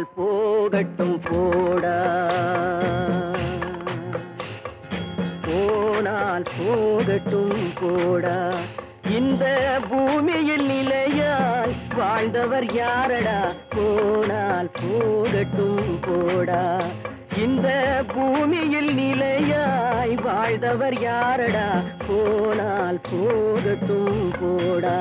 போனால் போகட்டும் போடா. போனால் போகட்டும் போடா. இந்த பூமியில் நிலையாய் வாழ்ந்தவர் யாரடா? போனால் போகட்டும் போடா. இந்த பூமியில் நிலையாய் வாழ்ந்தவர் யாரடா? போனால் போகட்டும் போடா.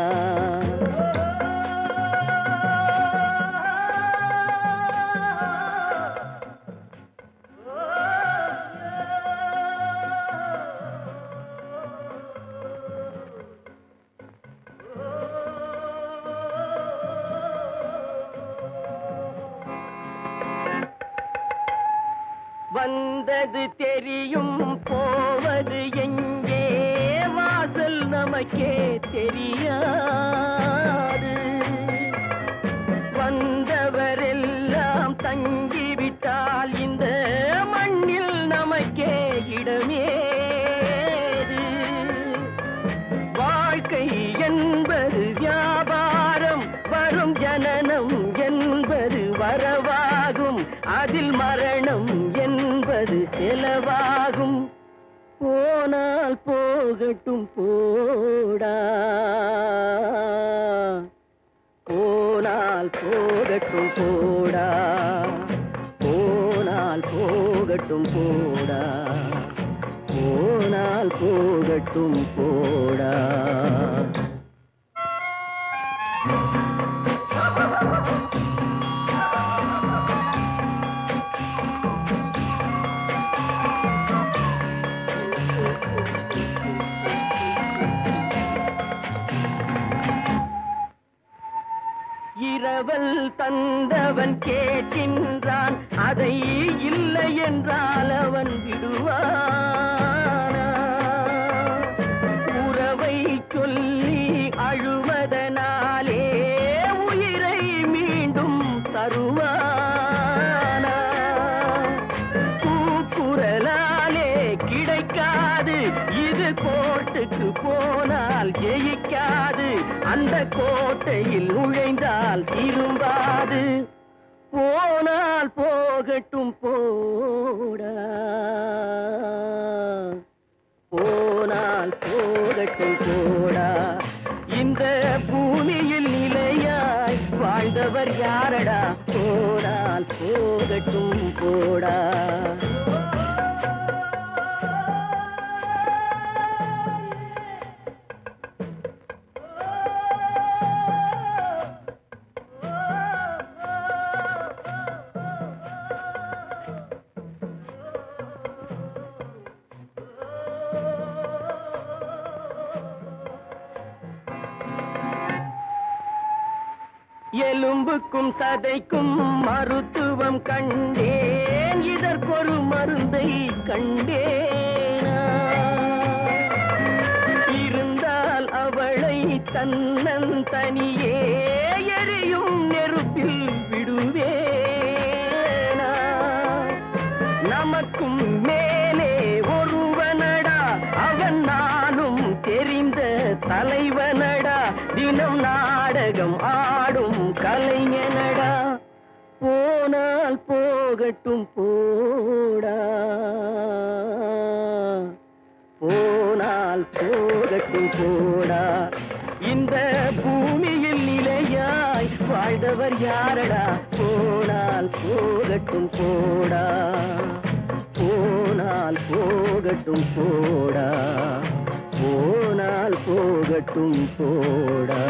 வந்தது தெரியும் போவது எங்கே? வாசல் நமக்கே தெரியாது. வந்தவரெல்லாம் தங்கிவிட்டால் இந்த மண்ணில் நமக்கே இடமேது. வாழ்க்கை என்பது வியாபாரம் வரும் ஜனனம் என்பது வரவாகும். அதில் போகட்டும் போடா. போனால் போகட்டும் போடா. போனால் போகட்டும் போடா. போனால் போகட்டும் போடா. தந்தவன் கேட்கின்றான் அதை இல்லை என்றால் அவன் விடுவான்? உறவை சொல்லி அழுவதனாலே உயிரை மீண்டும் தருவான? கூக்குரலாலே கிடைக்காது இது கோட்டுக்கு போனால் ஜெயி அந்த கோட்டையில் நுழைந்தால் திரும்பாது. போனால் போகட்டும் போடா. போனால் போகட்டும் போடா. இந்த பூமியில் நிலையாய் வாழ்ந்தவர் யாரடா? போனால் போகட்டும் போடா. எலும்புக்கும் சதைக்கும் மருத்துவம் கண்டேன். இதற்கொரு மருந்தை கண்டேனா. இருந்தால் அவளை தன்னன் தனியே எரியும் நெருப்பில் விடுவேனா. நமக்கும் மேலே ஒருவனடா அவன் நானும் தெரிந்த தலைவனடா. தினம் நாடகம் ஆ கலைஞனடா போனால் போகட்டும் போடா. போனால் போகட்டும் போடா. இந்த பூமியில் நிலையாய் வாழ்ந்தவர் யாரடா? போனால் போகட்டும் போடா. போனால் போகட்டும் போடா. போனால் போகட்டும் போடா.